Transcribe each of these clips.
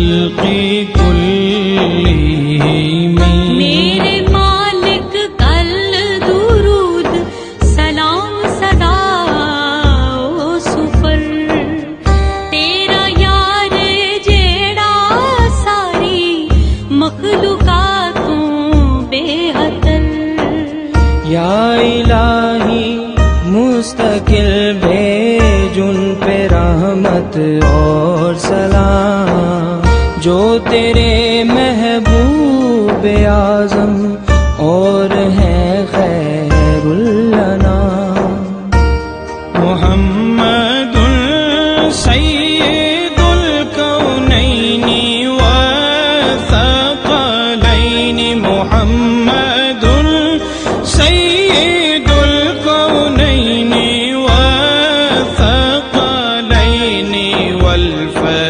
الخلق میرے مالک کل درود سلام صدا تیرا یار جیڑا ساری مخلوقاتوں بے حتن یا مستقل بھیج ان پہ رحمت اور سلام۔ جو تیرے محبوب اعظم اور ہے خیر النا محمد سید الکونین وثقلین محمد سید الکونین وثقلین والفر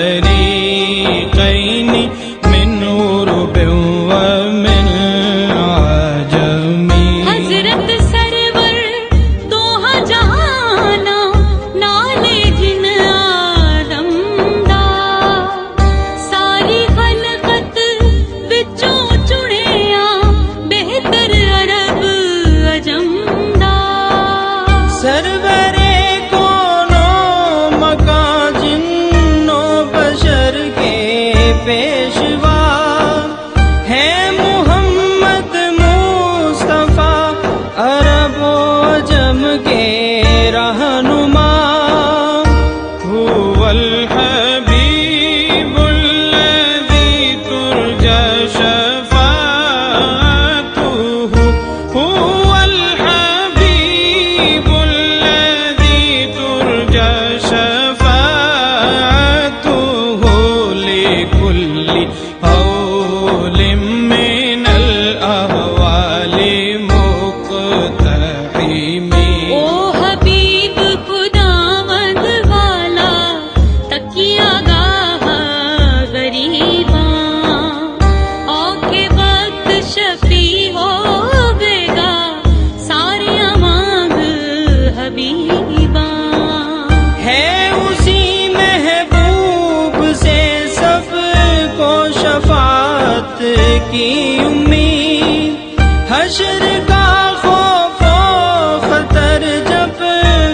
کی امید حشر کا خوف و خطر جب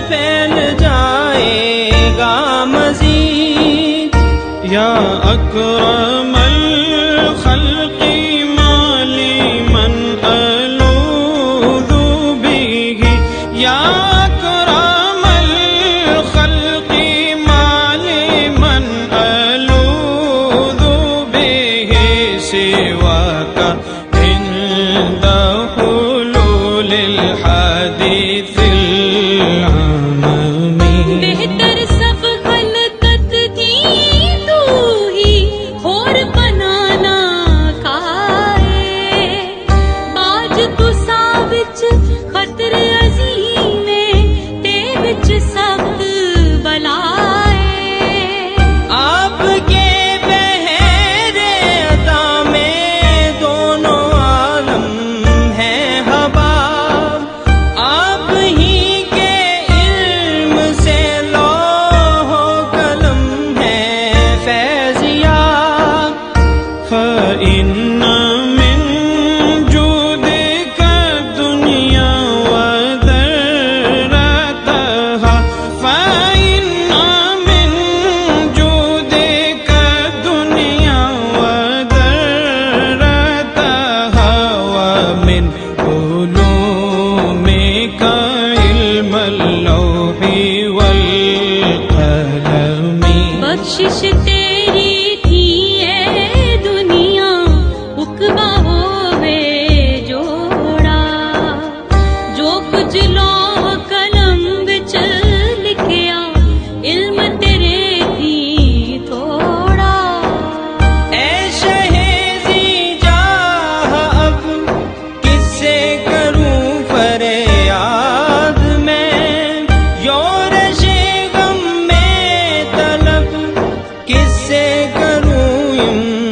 پھیل جائے گا مزید۔ یا اکرم کا ہندہ ہو۔ کوشش تیری تھی ہے دنیا اکبا ہوے جوڑا۔ جو کچھ لوگ کروں